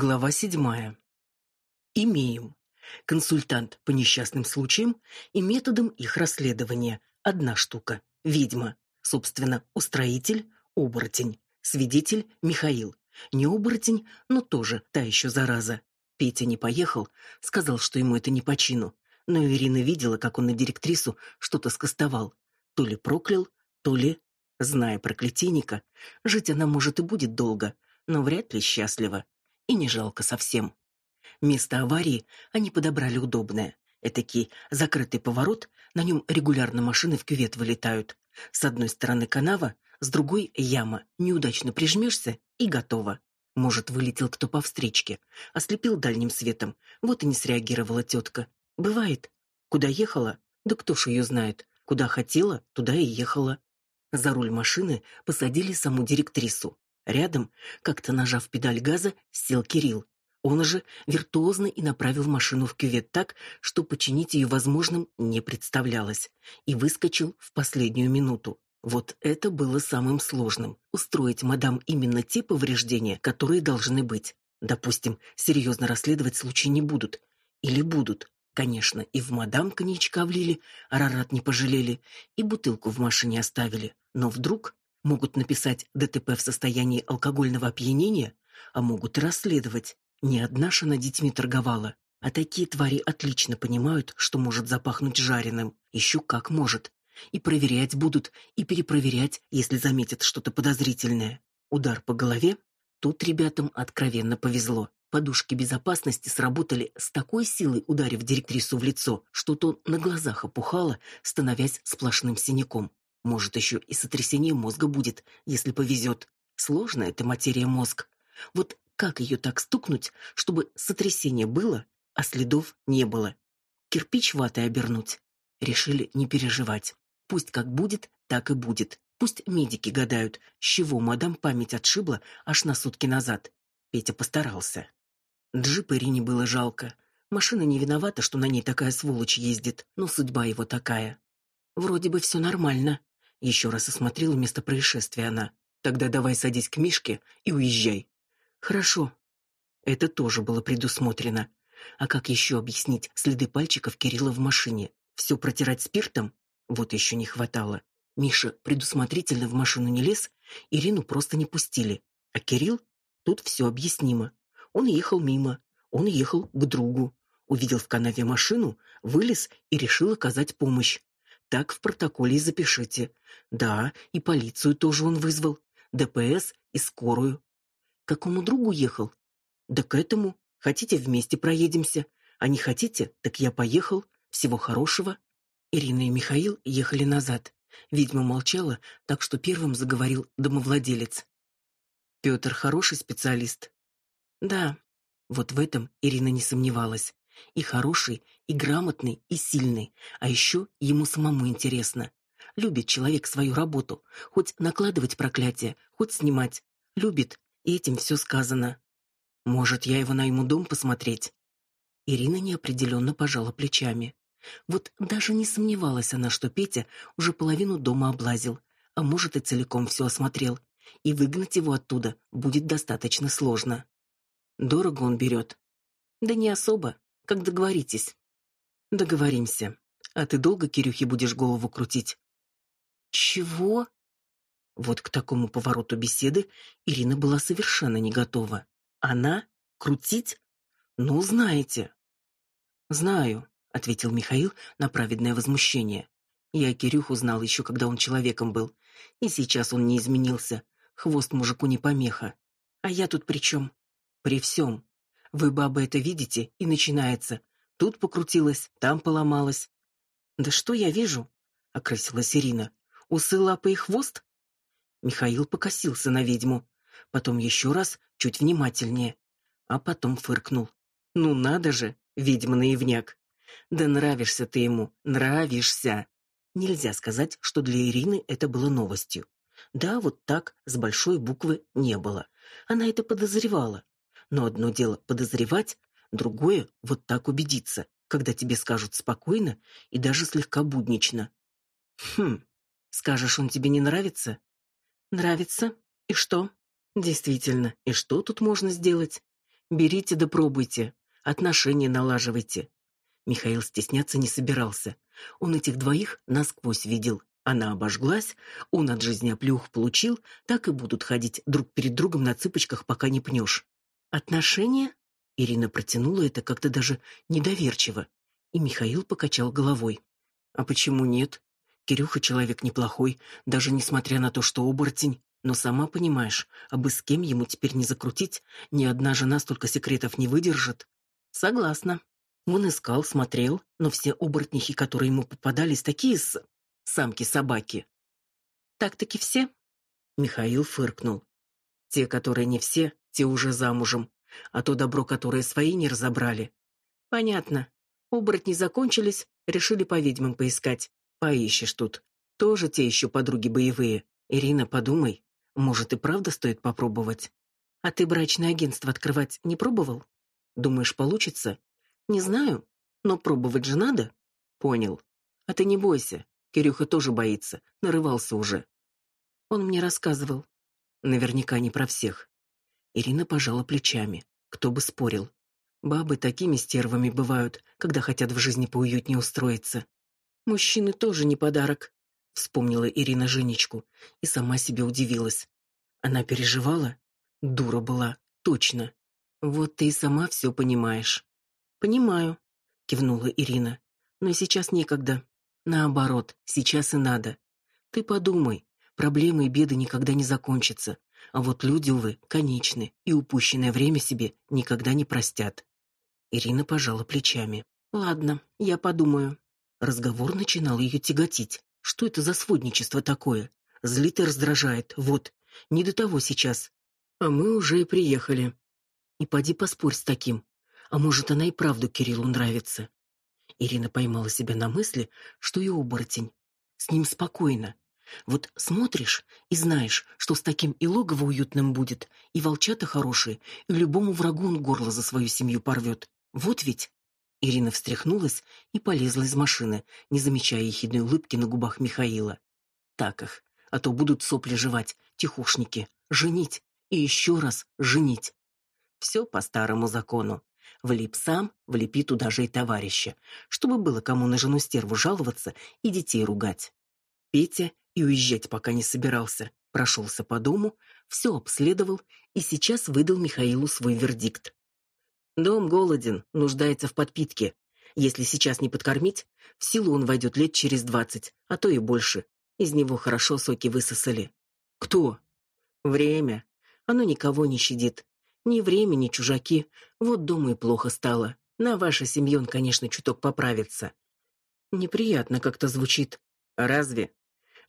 Глава седьмая. Имеем. Консультант по несчастным случаям и методам их расследования. Одна штука. Ведьма. Собственно, устроитель — оборотень. Свидетель — Михаил. Не оборотень, но тоже та еще зараза. Петя не поехал, сказал, что ему это не по чину. Но Ирина видела, как он на директрису что-то скостовал. То ли проклял, то ли... Зная проклятийника, жить она, может, и будет долго, но вряд ли счастлива и не жалко совсем. Место аварии они подобрали удобное. Этакий закрытый поворот, на нем регулярно машины в кювет вылетают. С одной стороны канава, с другой яма. Неудачно прижмешься и готово. Может, вылетел кто по встречке, ослепил дальним светом. Вот и не среагировала тетка. Бывает. Куда ехала? Да кто ж ее знает. Куда хотела, туда и ехала. За руль машины посадили саму директрису. Рядом, как-то нажав педаль газа, сел Кирилл. Он же виртуозно и направил машину в кювет так, что починить ее возможным не представлялось, и выскочил в последнюю минуту. Вот это было самым сложным устроить мадам именно те повреждения, которые должны быть. Допустим, серьезно расследовать случай не будут или будут. Конечно, и в мадам коньячка влили, арарат не пожалели, и бутылку в машине оставили. Но вдруг Могут написать ДТП в состоянии алкогольного опьянения, а могут и расследовать. Не одна шина детьми торговала, а такие твари отлично понимают, что может запахнуть жареным. Еще как может. И проверять будут, и перепроверять, если заметят что-то подозрительное. Удар по голове. Тут ребятам откровенно повезло. Подушки безопасности сработали с такой силой, ударив директрису в лицо, что то на глазах опухало, становясь сплошным синяком. Может, еще и сотрясение мозга будет, если повезет. Сложная эта материя мозг. Вот как ее так стукнуть, чтобы сотрясение было, а следов не было? Кирпич ватой обернуть. Решили не переживать. Пусть как будет, так и будет. Пусть медики гадают, с чего мадам память отшибла аж на сутки назад. Петя постарался. Джип Ирине было жалко. Машина не виновата, что на ней такая сволочь ездит, но судьба его такая. Вроде бы все нормально, еще раз осмотрела место происшествия она. Тогда давай садись к Мишке и уезжай. Хорошо. Это тоже было предусмотрено. А как еще объяснить следы пальчиков Кирилла в машине? Все протирать спиртом? Вот еще не хватало. Миша предусмотрительно в машину не лез, Ирину просто не пустили. А Кирилл? Тут все объяснимо. Он ехал мимо. Он ехал к другу. Увидел в канаве машину, вылез и решил оказать помощь. Так в протоколе и запишите. Да, и полицию тоже он вызвал, ДПС и скорую. К какому другу ехал? Да к этому. Хотите, вместе проедемся, а не хотите, так я поехал. Всего хорошего. Ирина и Михаил ехали назад. Ведьма молчала, так что первым заговорил домовладелец. Петр хороший специалист. Да. Вот в этом Ирина не сомневалась. И хороший, и грамотный, и сильный. А еще ему самому интересно. Любит человек свою работу, хоть накладывать проклятие, хоть снимать. Любит, и этим все сказано. Может, я его найму дом посмотреть? Ирина неопределенно пожала плечами. Вот даже не сомневалась она, что Петя уже половину дома облазил, а может и целиком все осмотрел, и выгнать его оттуда будет достаточно сложно. Дорого он берет. Да не особо, как договоритесь. Договоримся. А ты долго Кирюхе будешь голову крутить? Чего? Вот к такому повороту беседы Ирина была совершенно не готова. Она крутить? Ну, знаете. Знаю, ответил Михаил на праведное возмущение. Я Кирюху знал еще, когда он человеком был, и сейчас он не изменился. Хвост мужику не помеха. А я тут при чем? При всем. Вы, бабы, это видите, и начинается. Тут покрутилась, там поломалась. Да что я вижу? окрасилась Ирина. Усы, лапы и хвост? Михаил покосился на ведьму, потом еще раз, чуть внимательнее, а потом фыркнул. Ну надо же, ведьма наивняк. Да нравишься ты ему, нравишься. Нельзя сказать, что для Ирины это было новостью. Да, вот так с большой буквы не было. Она это подозревала, но одно дело подозревать, другое вот так убедиться, когда тебе скажут спокойно и даже слегка буднично. Хм. Скажешь, он тебе не нравится? Нравится. И что? Действительно, и что тут можно сделать? Берите да пробуйте, отношения налаживайте. Михаил стесняться не собирался. Он этих двоих насквозь видел. Она обожглась, он от жизни оплеух получил, так и будут ходить друг перед другом на цыпочках, пока не пнешь. Отношения? Ирина протянула это как-то даже недоверчиво, и Михаил покачал головой. А почему нет? Кирюха человек неплохой, даже несмотря на то, что оборотень. Но сама понимаешь, а бы с кем ему теперь не закрутить, ни одна жена столько секретов не выдержит. Согласна. Он искал, смотрел, но все оборотнихи, которые ему попадались, такие с... самки-собаки. Так-таки все? Михаил фыркнул. Те, которые не все, те уже замужем, а то добро, которое свои не разобрали. Понятно. Оборотни закончились, решили по ведьмам поискать. Поищешь тут. Тоже те еще подруги боевые. Ирина, подумай, может и правда стоит попробовать. А ты брачное агентство открывать не пробовал? Думаешь, получится? Не знаю, но пробовать же надо. Понял. А ты не бойся. Кирюха тоже боится, нарывался уже. Он мне рассказывал. Наверняка не про всех. Ирина пожала плечами. Кто бы спорил. Бабы такими стервами бывают, когда хотят в жизни поуютнее устроиться. Мужчины тоже не подарок, вспомнила Ирина Женечку и сама себе удивилась. Она переживала? Дура была, точно. Вот ты и сама все понимаешь. Понимаю, кивнула Ирина. Но сейчас некогда. Наоборот, сейчас и надо. Ты подумай, проблемы и беды никогда не закончатся, а вот люди, увы, конечны, и упущенное время себе никогда не простят. Ирина пожала плечами. Ладно, я подумаю. Разговор начинал ее тяготить. Что это за сводничество такое? Злит и раздражает. Вот, не до того сейчас. А мы уже и приехали. И поди поспорь с таким. А может, она и правду Кириллу нравится. Ирина поймала себя на мысли, что и оборотень. С ним спокойно. Вот смотришь и знаешь, что с таким и логово уютным будет, и волчата хорошие, и любому врагу он горло за свою семью порвет. Вот ведь. Ирина встряхнулась и полезла из машины, не замечая ехидной улыбки на губах Михаила. Так их, а то будут сопли жевать, тихушники. Женить и еще раз женить. Все по старому закону. Влип сам, влепи туда же и товарища, чтобы было кому на жену стерву жаловаться и детей ругать. Петя и уезжать пока не собирался. Прошелся по дому, все обследовал и сейчас выдал Михаилу свой вердикт. Дом голоден, нуждается в подпитке. Если сейчас не подкормить, в силу он войдет лет через двадцать, а то и больше. Из него хорошо соки высосали. Кто? Время. Оно никого не щадит. Ни время, ни чужаки. Вот дома и плохо стало. На ваша семье конечно, чуток поправится. Неприятно как-то звучит. Разве?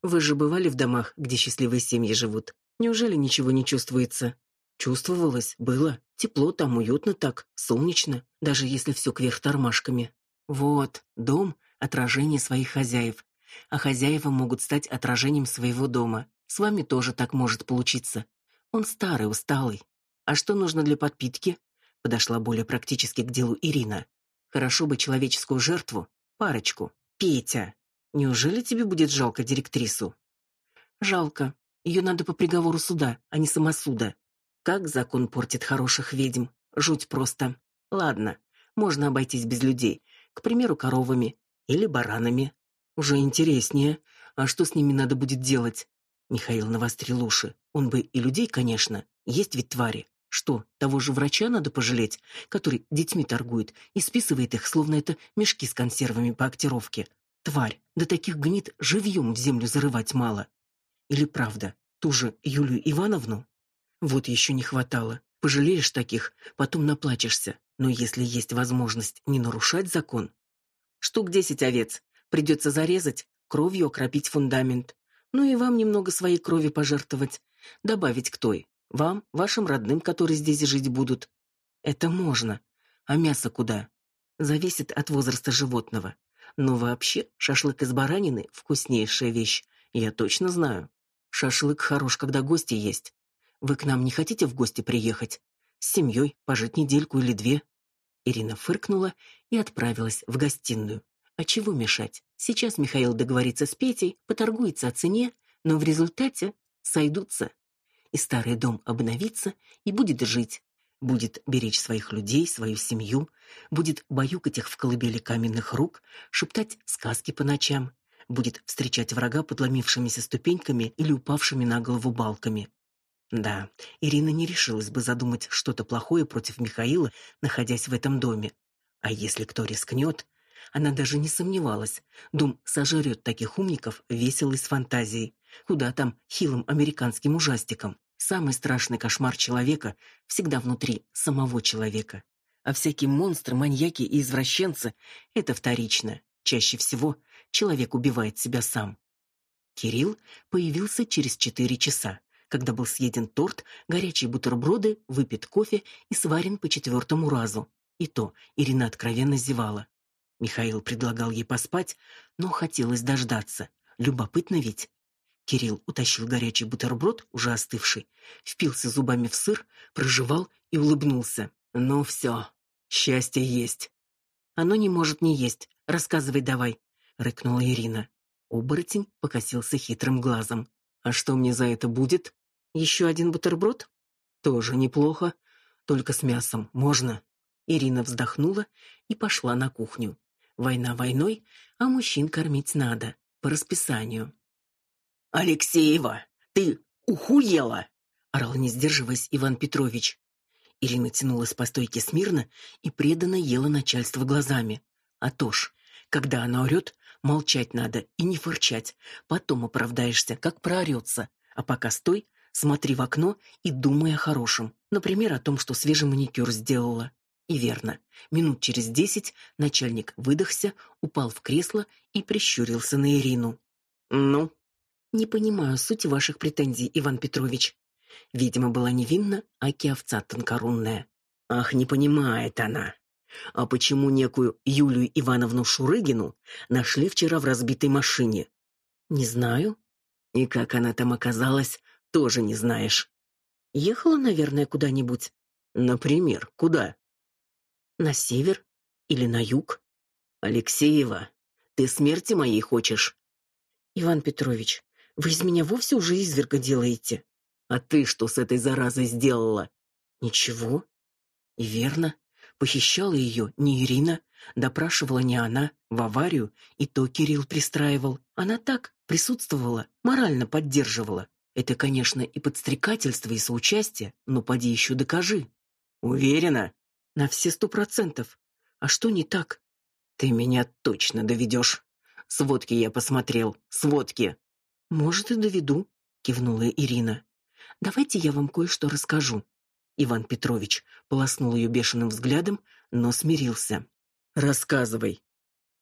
Вы же бывали в домах, где счастливые семьи живут. Неужели ничего не чувствуется? Чувствовалось, было. Тепло там, уютно так, солнечно, даже если все кверх тормашками. Вот, дом — отражение своих хозяев. А хозяева могут стать отражением своего дома. С вами тоже так может получиться. Он старый, усталый. А что нужно для подпитки? Подошла более практически к делу Ирина. Хорошо бы человеческую жертву, парочку. Петя, неужели тебе будет жалко директрису? Жалко. Ее надо по приговору суда, а не самосуда. Как закон портит хороших ведьм. Жуть просто. Ладно, можно обойтись без людей. К примеру, коровами или баранами. Уже интереснее. А что с ними надо будет делать? Михаил навострил уши. Он бы и людей, конечно. Есть ведь твари. Что, того же врача надо пожалеть, который детьми торгует и списывает их, словно это мешки с консервами по актировке. Тварь, да таких гнит живьем в землю зарывать мало. Или правда, ту же Юлию Ивановну? Вот еще не хватало. Пожалеешь таких, потом наплачешься. Но если есть возможность не нарушать закон, штук десять овец придется зарезать, кровью окропить фундамент. Ну и вам немного своей крови пожертвовать, добавить к той. Вам, вашим родным, которые здесь жить будут. Это можно. А мясо куда? Зависит от возраста животного. Но вообще шашлык из баранины вкуснейшая вещь. Я точно знаю. Шашлык хорош, когда гости есть. Вы к нам не хотите в гости приехать? С семьей пожить недельку или две?» Ирина фыркнула и отправилась в гостиную. А чего мешать? Сейчас Михаил договорится с Петей, поторгуется о цене, но в результате сойдутся. И старый дом обновится и будет жить. Будет беречь своих людей, свою семью, будет баюкать их в колыбели каменных рук, шептать сказки по ночам, будет встречать врага подломившимися ступеньками или упавшими на голову балками. Да, Ирина не решилась бы задумать что-то плохое против Михаила, находясь в этом доме. А если кто рискнет, она даже не сомневалась. Дом сожрет таких умников весело с фантазией. Куда там хилым американским ужастикам? Самый страшный кошмар человека всегда внутри самого человека. А всякие монстры, маньяки и извращенцы это вторично. Чаще всего человек убивает себя сам. Кирилл появился через четыре часа, когда был съеден торт, горячие бутерброды, выпит кофе и сварен по четвертому разу. И то Ирина откровенно зевала. Михаил предлагал ей поспать, но хотелось дождаться. Любопытно ведь. Кирилл утащил горячий бутерброд, уже остывший, впился зубами в сыр, прожевал и улыбнулся. Ну все, счастье есть. Оно не может не есть. Рассказывай давай, рыкнула Ирина. Оборотень покосился хитрым глазом. А что мне за это будет? Еще один бутерброд? Тоже неплохо, только с мясом. Можно? Ирина вздохнула и пошла на кухню. Война войной, а мужчин кормить надо по расписанию. Алексеева, ты ухуела, орал не сдерживаясь Иван Петрович. Ирина тянулась по стойке смирно и преданно ела начальство глазами. А то ж, когда она орет, молчать надо и не фырчать. Потом оправдаешься, как проорется. А пока стой, смотри в окно и думай о хорошем. Например, о том, что свежий маникюр сделала. И верно. Минут через десять начальник выдохся, упал в кресло и прищурился на Ирину. Ну, не понимаю сути ваших претензий, Иван Петрович. Видимо, была невинна, аки овца тонкорунная. Ах, не понимает она. А почему некую Юлию Ивановну Шурыгину нашли вчера в разбитой машине? Не знаю. И как она там оказалась, тоже не знаешь. Ехала, наверное, куда-нибудь. Например, куда? На север или на юг? Алексеева, ты смерти моей хочешь? Иван Петрович, вы из меня вовсе уже изверга делаете. А ты что с этой заразой сделала? Ничего. И верно, похищала ее не Ирина, допрашивала не она, в аварию и то Кирилл пристраивал. Она так присутствовала, морально поддерживала. Это, конечно, и подстрекательство, и соучастие, но поди еще докажи. Уверена? На все сто процентов. А что не так? Ты меня точно доведешь. Сводки я посмотрел, сводки. Может, и доведу, кивнула Ирина. Давайте я вам кое-что расскажу. Иван Петрович полоснул ее бешеным взглядом, но смирился. Рассказывай.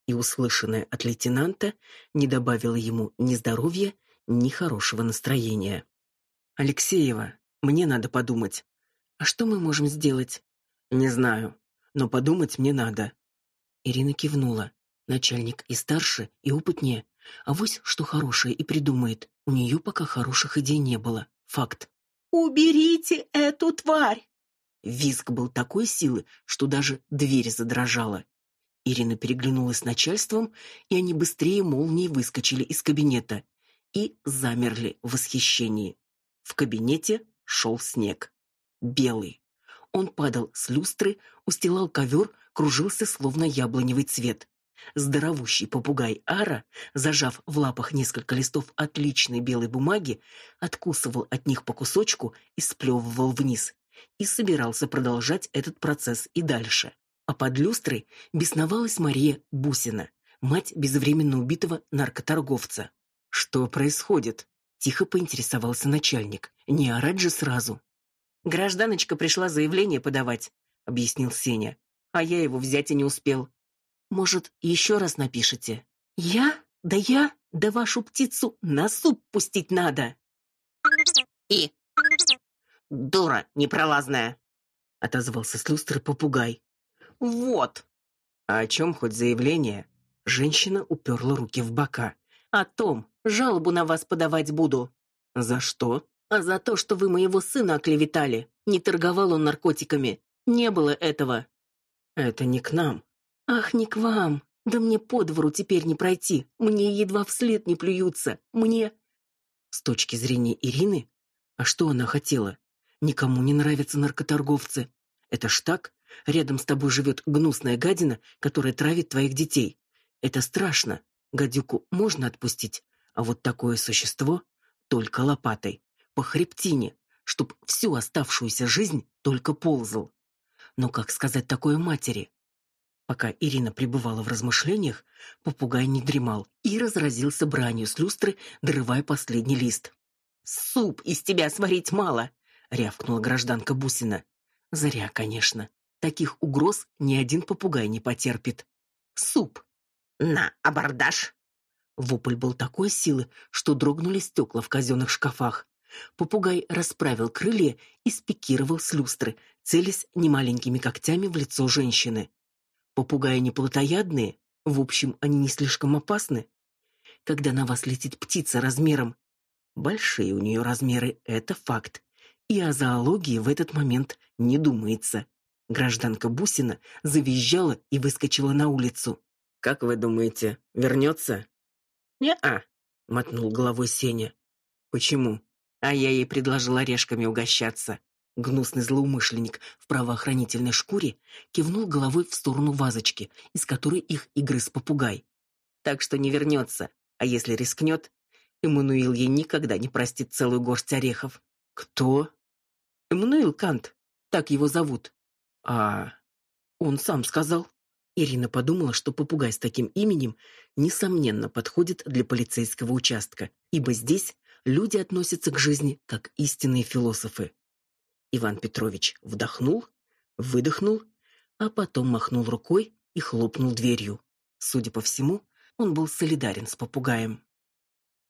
И услышанное от лейтенанта не добавило ему ни здоровья, ни хорошего настроения. Алексеева, мне надо подумать. А что мы можем сделать? Не знаю, но подумать мне надо. Ирина кивнула. Начальник и старше, и опытнее. А вось что хорошее и придумает. У нее пока хороших идей не было. Факт. Уберите эту тварь. Визг был такой силы, что даже дверь задрожала. Ирина переглянулась с начальством, и они быстрее молнией выскочили из кабинета и замерли в восхищении. В кабинете шел снег. Белый. Он падал с люстры, устилал ковер, кружился словно яблоневый цвет. Здоровущий попугай Ара, зажав в лапах несколько листов отличной белой бумаги, откусывал от них по кусочку и сплевывал вниз. И собирался продолжать этот процесс и дальше. А под люстрой бесновалась Мария Бусина, мать безвременно убитого наркоторговца. Что происходит? Тихо поинтересовался начальник. Не орать же сразу. Гражданочка пришла заявление подавать, объяснил Сеня. А я его взять и не успел. Может, еще раз напишите? Я? Да я? Да вашу птицу на суп пустить надо. И дура непролазная, отозвался с люстры попугай. Вот. А о чем хоть заявление? Женщина уперла руки в бока. О том, Жалобу на вас подавать буду. За что? А за то, что вы моего сына оклеветали. Не торговал он наркотиками. Не было этого. Это не к нам. Ах, не к вам. Да мне по двору теперь не пройти. Мне едва вслед не плюются. Мне С точки зрения Ирины, а что она хотела? Никому не нравятся наркоторговцы. Это ж так? Рядом с тобой живет гнусная гадина, которая травит твоих детей. Это страшно. Гадюку можно отпустить, а вот такое существо только лопатой, по хребтине, чтоб всю оставшуюся жизнь только ползал. Но как сказать такое матери? Пока Ирина пребывала в размышлениях, попугай не дремал и разразился бранью с люстры, дорывая последний лист. «Суп из тебя сварить мало!» — рявкнула гражданка Бусина. Зря, конечно. Таких угроз ни один попугай не потерпит. «Суп!» «На, абордаж!» Вопль был такой силы, что дрогнули стекла в казенных шкафах. Попугай расправил крылья и спикировал с люстры, целясь немаленькими когтями в лицо женщины. Попугаи не плотоядные, в общем, они не слишком опасны. Когда на вас летит птица размером, большие у нее размеры это факт. И о зоологии в этот момент не думается. Гражданка Бусина завизжала и выскочила на улицу. Как вы думаете, вернется?» «Не-а», — мотнул головой Сеня. «Почему?» А я ей предложил орешками угощаться. Гнусный злоумышленник в правоохранительной шкуре кивнул головой в сторону вазочки, из которой их и грыз попугай. Так что не вернется, а если рискнет, Эммануил ей никогда не простит целую горсть орехов. Кто? Эммануил Кант, так его зовут. А он сам сказал. Ирина подумала, что попугай с таким именем несомненно подходит для полицейского участка, ибо здесь люди относятся к жизни как истинные философы. Иван Петрович вдохнул, выдохнул, а потом махнул рукой и хлопнул дверью. Судя по всему, он был солидарен с попугаем.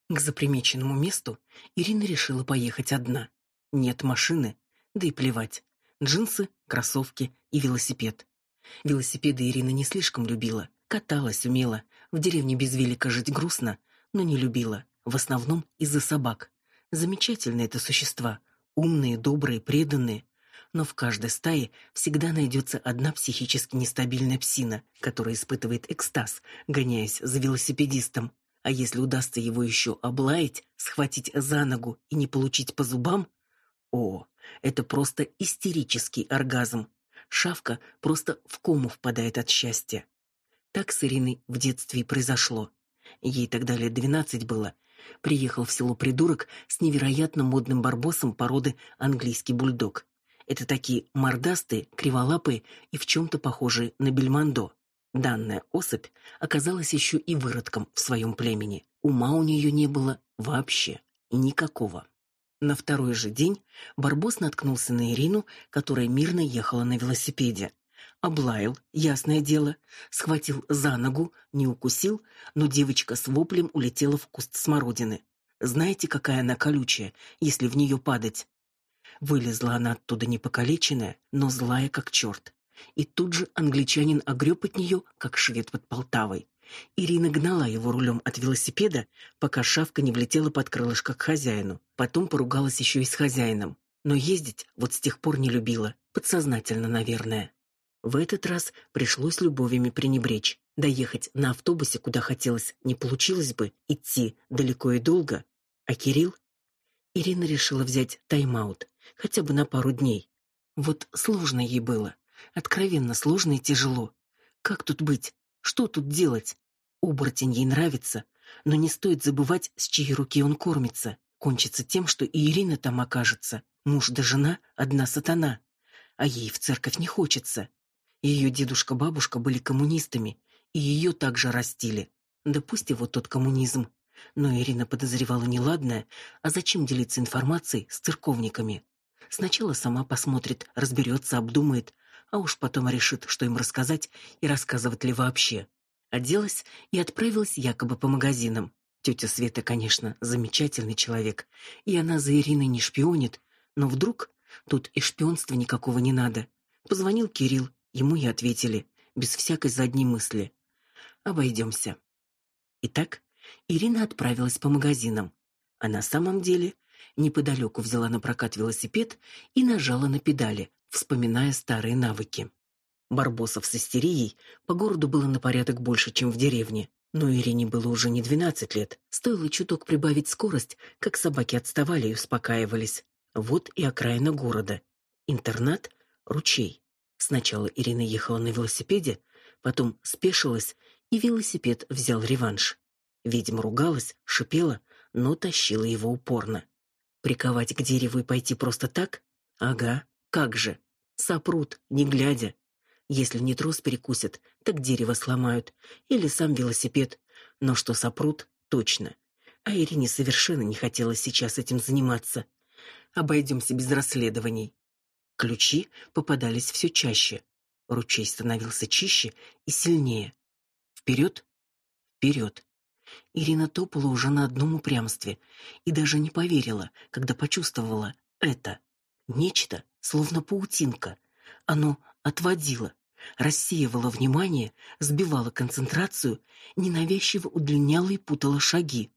К запримеченному месту Ирина решила поехать одна. Нет машины, да и плевать. Джинсы, кроссовки и велосипед. Велосипеды Ирина не слишком любила, каталась умела. В деревне без велика жить грустно, но не любила, в основном из-за собак. Замечательные это существа, умные, добрые, преданные. Но в каждой стае всегда найдется одна психически нестабильная псина, которая испытывает экстаз, гоняясь за велосипедистом. А если удастся его еще облаять, схватить за ногу и не получить по зубам, о, это просто истерический оргазм. Шавка просто в кому впадает от счастья. Так с Ириной в детстве и произошло. Ей тогда лет двенадцать было, приехал в село придурок с невероятно модным барбосом породы английский бульдог. Это такие мордастые, криволапые и в чем то похожие на бельмондо. Данная особь оказалась еще и выродком в своем племени. Ума у нее не было вообще никакого. На второй же день Барбос наткнулся на Ирину, которая мирно ехала на велосипеде облаял, ясное дело, схватил за ногу, не укусил, но девочка с воплем улетела в куст смородины. Знаете, какая она колючая, если в нее падать? Вылезла она оттуда не покалеченная, но злая как черт. И тут же англичанин огреб от нее, как швед под Полтавой. Ирина гнала его рулем от велосипеда, пока шавка не влетела под крылышко к хозяину. Потом поругалась еще и с хозяином. Но ездить вот с тех пор не любила, подсознательно, наверное. В этот раз пришлось любовями пренебречь. Доехать на автобусе, куда хотелось, не получилось бы, идти далеко и долго. А Кирилл? Ирина решила взять тайм-аут, хотя бы на пару дней. Вот сложно ей было, откровенно сложно и тяжело. Как тут быть? Что тут делать? Оборотень ей нравится, но не стоит забывать, с чьей руки он кормится. Кончится тем, что и Ирина там окажется. Муж да жена — одна сатана. А ей в церковь не хочется. Ее дедушка-бабушка были коммунистами, и ее также растили. Да пусть его тот коммунизм. Но Ирина подозревала неладное, а зачем делиться информацией с церковниками? Сначала сама посмотрит, разберется, обдумает, а уж потом решит, что им рассказать и рассказывать ли вообще. Оделась и отправилась якобы по магазинам. Тетя Света, конечно, замечательный человек, и она за Ириной не шпионит, но вдруг тут и шпионства никакого не надо. Позвонил Кирилл, Ему и ответили, без всякой задней мысли. Обойдемся. Итак, Ирина отправилась по магазинам, а на самом деле неподалеку взяла на прокат велосипед и нажала на педали, вспоминая старые навыки. Барбосов с истерией по городу было на порядок больше, чем в деревне. Но Ирине было уже не двенадцать лет. Стоило чуток прибавить скорость, как собаки отставали и успокаивались. Вот и окраина города. Интернат, ручей. Сначала Ирина ехала на велосипеде, потом спешилась, и велосипед взял реванш. Ведьма ругалась, шипела, но тащила его упорно. Приковать к дереву и пойти просто так? Ага, как же. Сопрут, не глядя. Если не трос перекусят, так дерево сломают. Или сам велосипед. Но что сопрут, точно. А Ирине совершенно не хотелось сейчас этим заниматься. Обойдемся без расследований. Ключи попадались все чаще. Ручей становился чище и сильнее. Вперед, вперед. Ирина топала уже на одном упрямстве и даже не поверила, когда почувствовала это. Нечто, словно паутинка. Оно отводило, рассеивало внимание, сбивало концентрацию, ненавязчиво удлиняло и путало шаги.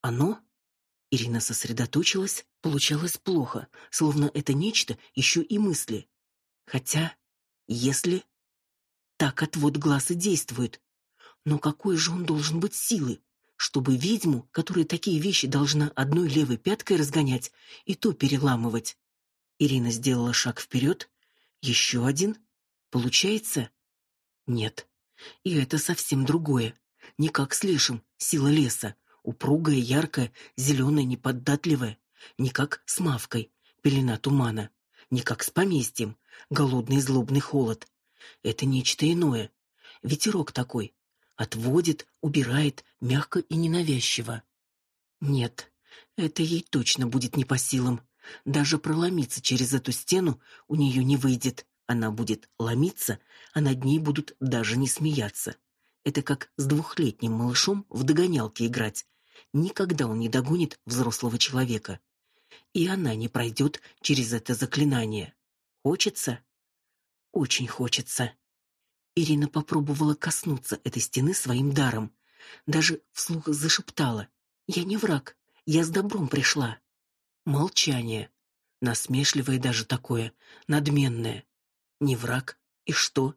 Оно Ирина сосредоточилась, получалось плохо, словно это нечто еще и мысли. Хотя, если так отвод глаз и действует, но какой же он должен быть силы, чтобы ведьму, которая такие вещи должна одной левой пяткой разгонять и то переламывать? Ирина сделала шаг вперед, еще один. Получается? Нет. И это совсем другое. Не как с лешим, сила леса, упругая, яркая, зеленая, неподатливая, не как с мавкой, пелена тумана, не как с поместьем, голодный злобный холод. Это нечто иное. Ветерок такой. Отводит, убирает, мягко и ненавязчиво. Нет, это ей точно будет не по силам. Даже проломиться через эту стену у нее не выйдет. Она будет ломиться, а над ней будут даже не смеяться. Это как с двухлетним малышом в догонялки играть. Никогда он не догонит взрослого человека. И она не пройдет через это заклинание. Хочется? Очень хочется. Ирина попробовала коснуться этой стены своим даром. Даже вслух зашептала. «Я не враг. Я с добром пришла». Молчание. Насмешливое даже такое, надменное. Не враг. И что?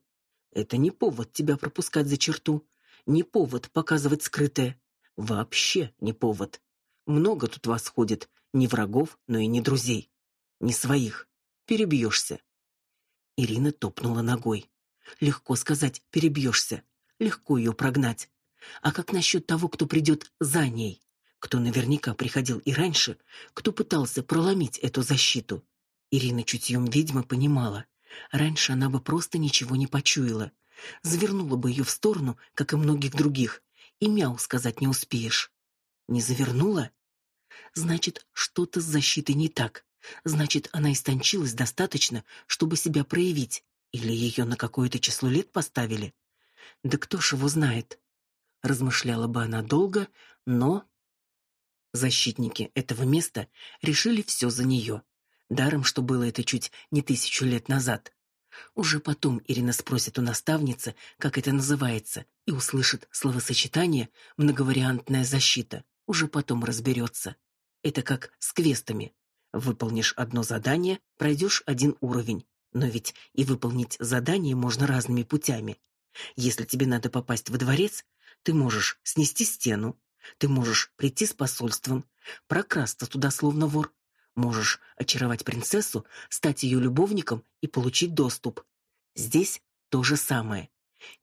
Это не повод тебя пропускать за черту. Не повод показывать скрытое. Вообще не повод. Много тут вас ходит, не врагов, но и не друзей. Не своих. Перебьешься. Ирина топнула ногой. Легко сказать «перебьешься», легко ее прогнать. А как насчет того, кто придет за ней? Кто наверняка приходил и раньше, кто пытался проломить эту защиту? Ирина чутьем ведьмы понимала. Раньше она бы просто ничего не почуяла. Завернула бы ее в сторону, как и многих других, и мяу сказать не успеешь. Не завернула? Значит, что-то с защитой не так. Значит, она истончилась достаточно, чтобы себя проявить. Или ее на какое-то число лет поставили? Да кто ж его знает? Размышляла бы она долго, но защитники этого места решили все за нее. Даром, что было это чуть не тысячу лет назад. Уже потом Ирина спросит у наставницы, как это называется, и услышит словосочетание «многовариантная защита». Уже потом разберется. Это как с квестами. Выполнишь одно задание, пройдешь один уровень. Но ведь и выполнить задание можно разными путями. Если тебе надо попасть во дворец, ты можешь снести стену, ты можешь прийти с посольством, прокрасться туда словно вор, можешь очаровать принцессу, стать ее любовником и получить доступ. Здесь то же самое.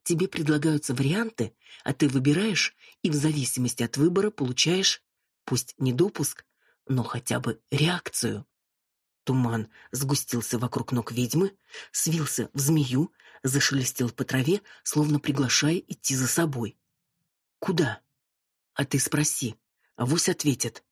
Тебе предлагаются варианты, а ты выбираешь и в зависимости от выбора получаешь пусть не допуск, но хотя бы реакцию. Туман сгустился вокруг ног ведьмы, свился в змею, зашелестел по траве, словно приглашая идти за собой. Куда? А ты спроси, авось ответит.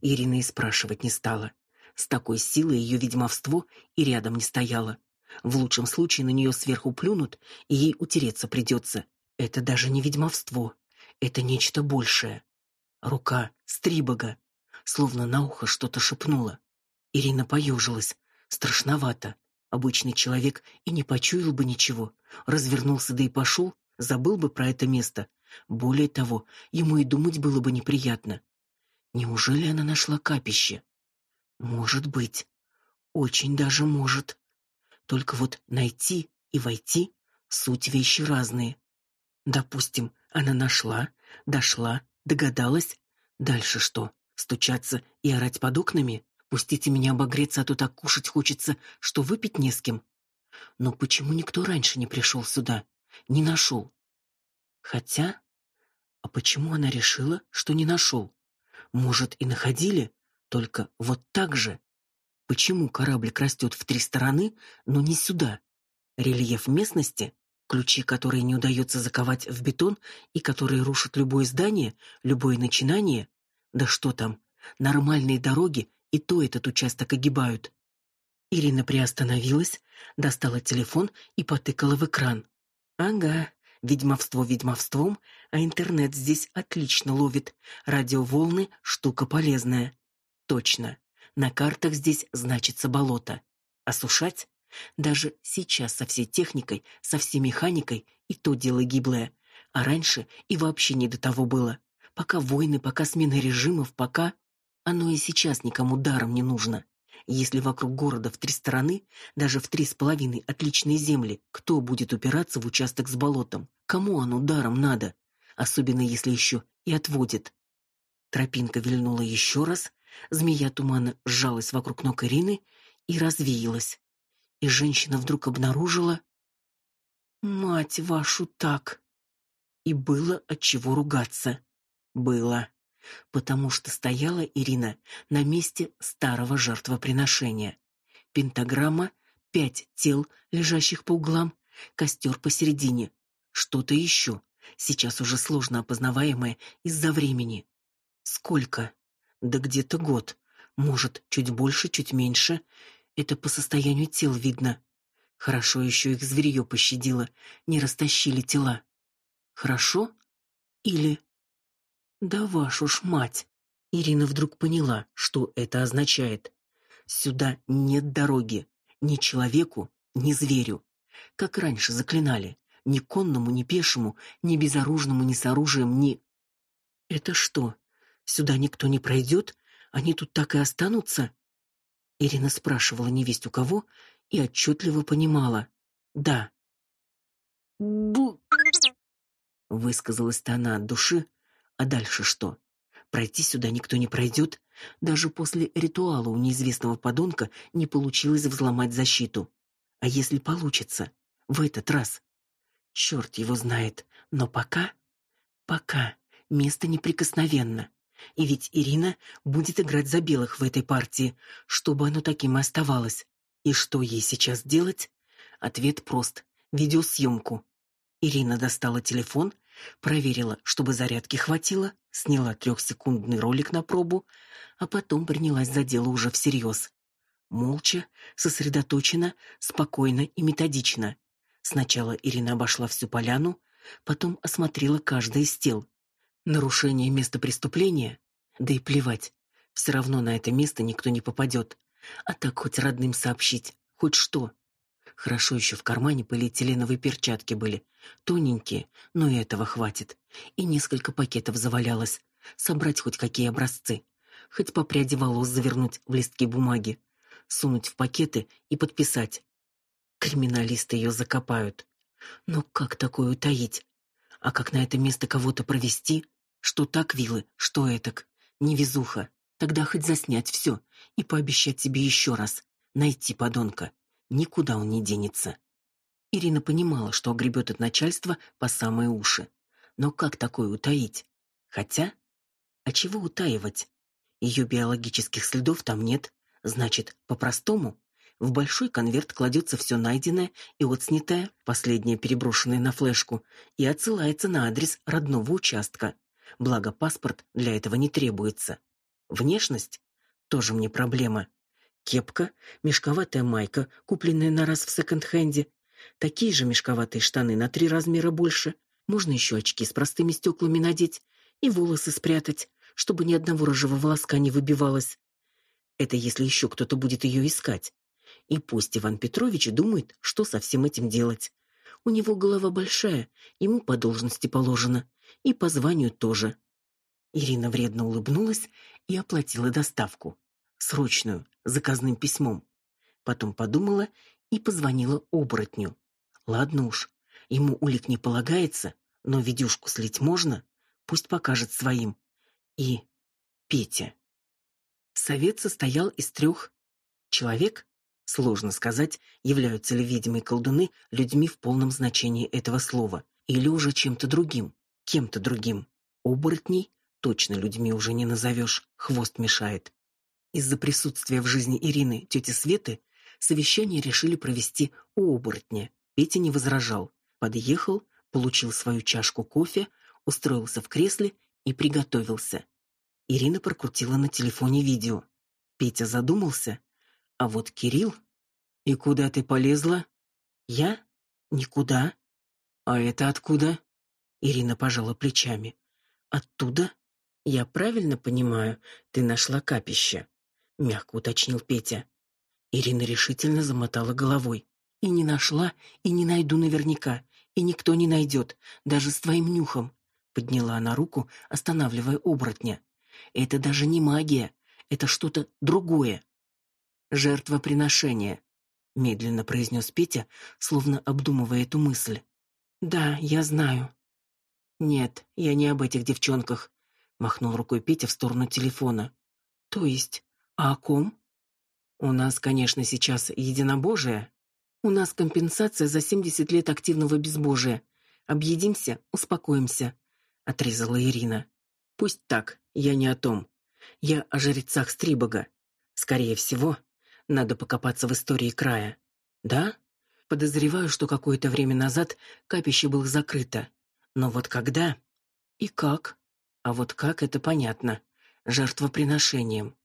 Ирина и спрашивать не стала. С такой силой ее ведьмовство и рядом не стояло. В лучшем случае на нее сверху плюнут, и ей утереться придется. Это даже не ведьмовство, это нечто большее. Рука Стрибога словно на ухо что-то шепнула. Ирина поежилась. Страшновато. Обычный человек и не почуял бы ничего, развернулся да и пошел, забыл бы про это место. Более того, ему и думать было бы неприятно. Неужели она нашла капище? Может быть. Очень даже может. Только вот найти и войти суть вещи разные. Допустим, она нашла, дошла, догадалась. Дальше что? Стучаться и орать под окнами? Пустите меня обогреться, а то так кушать хочется, что выпить не с кем. Но почему никто раньше не пришел сюда, не нашел? Хотя, а почему она решила, что не нашел? Может, и находили, только вот так же? Почему кораблик растет в три стороны, но не сюда? Рельеф местности, ключи, которые не удается заковать в бетон и которые рушат любое здание, любое начинание? Да что там, нормальные дороги и то этот участок огибают. Ирина приостановилась, достала телефон и потыкала в экран. Ага, ведьмовство ведьмовством, а интернет здесь отлично ловит. Радиоволны штука полезная. Точно. На картах здесь значится болото. Осушать даже сейчас со всей техникой, со всей механикой и то дело гиблое. А раньше и вообще не до того было. Пока войны, пока смена режимов, пока оно и сейчас никому даром не нужно. Если вокруг города в три стороны, даже в три с половиной отличные земли, кто будет упираться в участок с болотом? Кому оно даром надо? Особенно если еще и отводит. Тропинка вильнула еще раз, змея тумана сжалась вокруг ног Ирины и развеялась. И женщина вдруг обнаружила... Мать вашу так! И было от чего ругаться. Было потому что стояла Ирина на месте старого жертвоприношения. Пентаграмма, пять тел, лежащих по углам, костер посередине. Что-то еще, сейчас уже сложно опознаваемое из-за времени. Сколько? Да где-то год. Может, чуть больше, чуть меньше. Это по состоянию тел видно. Хорошо еще их зверье пощадило, не растащили тела. Хорошо? Или да вашу ж мать. Ирина вдруг поняла, что это означает. Сюда нет дороги, ни человеку, ни зверю. Как раньше заклинали, ни конному, ни пешему, ни безоружному, ни с оружием, ни Это что? Сюда никто не пройдет? Они тут так и останутся? Ирина спрашивала невесть у кого и отчетливо понимала. Да. Бу высказалась она от души, а дальше что? Пройти сюда никто не пройдет. Даже после ритуала у неизвестного подонка не получилось взломать защиту. А если получится? В этот раз? Черт его знает. Но пока... Пока место неприкосновенно. И ведь Ирина будет играть за белых в этой партии, чтобы оно таким и оставалось. И что ей сейчас делать? Ответ прост. Видеосъемку. Ирина достала телефон проверила, чтобы зарядки хватило, сняла трехсекундный ролик на пробу, а потом принялась за дело уже всерьез. Молча, сосредоточенно, спокойно и методично. Сначала Ирина обошла всю поляну, потом осмотрела каждое из тел. Нарушение места преступления? Да и плевать. Все равно на это место никто не попадет. А так хоть родным сообщить, хоть что. Хорошо еще в кармане полиэтиленовые перчатки были, тоненькие, но и этого хватит. И несколько пакетов завалялось. Собрать хоть какие образцы, хоть по пряди волос завернуть в листки бумаги, сунуть в пакеты и подписать. Криминалисты ее закопают. Но как такое утаить? А как на это место кого-то провести? Что так, вилы, что этак? Невезуха. Тогда хоть заснять все и пообещать себе еще раз найти подонка. Никуда он не денется. Ирина понимала, что огребет от начальства по самые уши. Но как такое утаить? Хотя, а чего утаивать? Ее биологических следов там нет. Значит, по-простому, в большой конверт кладется все найденное и отснятое, последнее переброшенное на флешку, и отсылается на адрес родного участка. Благо паспорт для этого не требуется. Внешность тоже мне проблема. Кепка, мешковатая майка, купленная на раз в секонд-хенде, такие же мешковатые штаны на три размера больше. Можно еще очки с простыми стеклами надеть и волосы спрятать, чтобы ни одного рыжего волоска не выбивалось. Это если еще кто-то будет ее искать. И пусть Иван Петрович думает, что со всем этим делать. У него голова большая, ему по должности положено, и по званию тоже. Ирина вредно улыбнулась и оплатила доставку срочную, заказным письмом. Потом подумала и позвонила оборотню. Ладно уж, ему улик не полагается, но видюшку слить можно, пусть покажет своим. И Петя. Совет состоял из трех человек, Сложно сказать, являются ли ведьмы и колдуны людьми в полном значении этого слова, или уже чем-то другим, кем-то другим. Оборотней точно людьми уже не назовешь, хвост мешает. Из-за присутствия в жизни Ирины тети Светы совещание решили провести у оборотня. Петя не возражал. Подъехал, получил свою чашку кофе, устроился в кресле и приготовился. Ирина прокрутила на телефоне видео. Петя задумался, а вот Кирилл... И куда ты полезла? Я? Никуда. А это откуда? Ирина пожала плечами. Оттуда? Я правильно понимаю, ты нашла капище? Мягко уточнил Петя. Ирина решительно замотала головой. И не нашла, и не найду наверняка, и никто не найдет, даже с твоим нюхом. Подняла она руку, останавливая оборотня. Это даже не магия, это что-то другое. Жертвоприношение, медленно произнес Петя, словно обдумывая эту мысль. Да, я знаю. Нет, я не об этих девчонках, махнул рукой Петя в сторону телефона. То есть, а о ком? У нас, конечно, сейчас единобожие. У нас компенсация за 70 лет активного безбожия. Объедимся, успокоимся, отрезала Ирина. Пусть так, я не о том. Я о жрецах Стрибога. Скорее всего, надо покопаться в истории края. Да? Подозреваю, что какое-то время назад капище было закрыто. Но вот когда и как? А вот как это понятно. Жертвоприношением.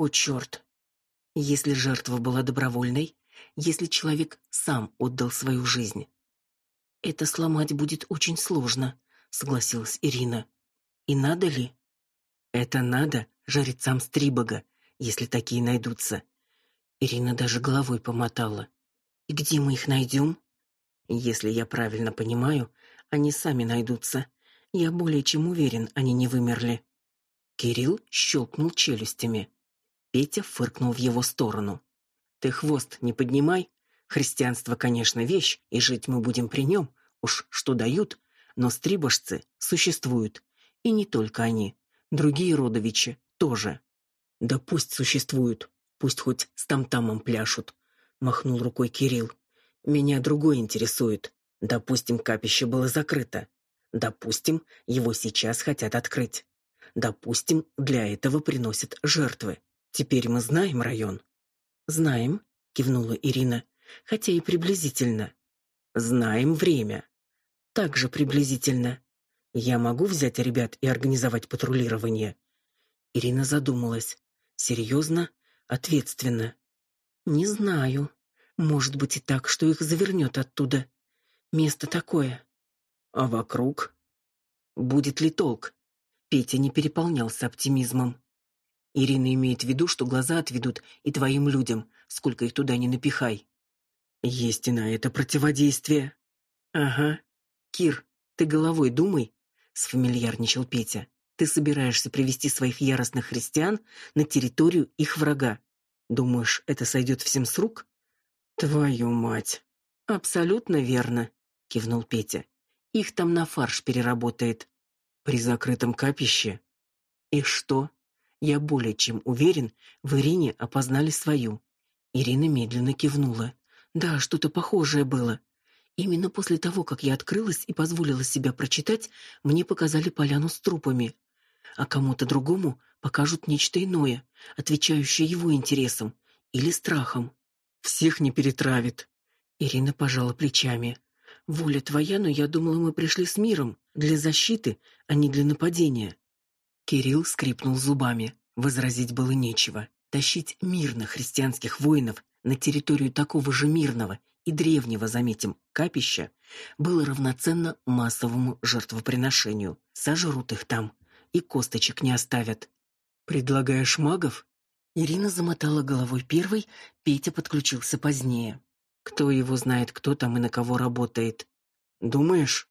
О чёрт! Если жертва была добровольной, если человек сам отдал свою жизнь. Это сломать будет очень сложно, согласилась Ирина. И надо ли? Это надо жрецам Стрибога, если такие найдутся. Ирина даже головой помотала. И где мы их найдем? Если я правильно понимаю, они сами найдутся. Я более чем уверен, они не вымерли. Кирилл щелкнул челюстями. Петя фыркнул в его сторону. Ты хвост не поднимай. Христианство, конечно, вещь, и жить мы будем при нем. Уж что дают, но стрибожцы существуют, и не только они. Другие родовичи тоже. Да пусть существуют, пусть хоть с тамтамом пляшут, махнул рукой Кирилл. Меня другое интересует. Допустим, капище было закрыто. Допустим, его сейчас хотят открыть. Допустим, для этого приносят жертвы. Теперь мы знаем район. Знаем, кивнула Ирина, хотя и приблизительно. Знаем время. Также приблизительно. Я могу взять ребят и организовать патрулирование. Ирина задумалась. Серьезно? Ответственно. Не знаю. Может быть и так, что их завернет оттуда. Место такое. А вокруг будет ли толк? Петя не переполнялся оптимизмом. Ирина имеет в виду, что глаза отведут и твоим людям, сколько их туда ни напихай. Есть и на это противодействие. Ага. Кир, ты головой думай, сфамильярничал Петя. Ты собираешься привести своих яростных христиан на территорию их врага. Думаешь, это сойдет всем с рук? Твою мать. Абсолютно верно, кивнул Петя. Их там на фарш переработает при закрытом капище. И что? Я более чем уверен, в Ирине опознали свою. Ирина медленно кивнула. Да, что-то похожее было. Именно после того, как я открылась и позволила себя прочитать, мне показали поляну с трупами, а кому-то другому покажут нечто иное, отвечающее его интересам или страхам. Всех не перетравит. Ирина пожала плечами. Воля твоя, но я думала, мы пришли с миром, для защиты, а не для нападения. Кирилл скрипнул зубами. Возразить было нечего. Тащить мирных христианских воинов на территорию такого же мирного и древнего, заметим, капища, было равноценно массовому жертвоприношению. Сожрут их там и косточек не оставят. Предлагаешь магов? Ирина замотала головой первой, Петя подключился позднее. Кто его знает, кто там и на кого работает? Думаешь?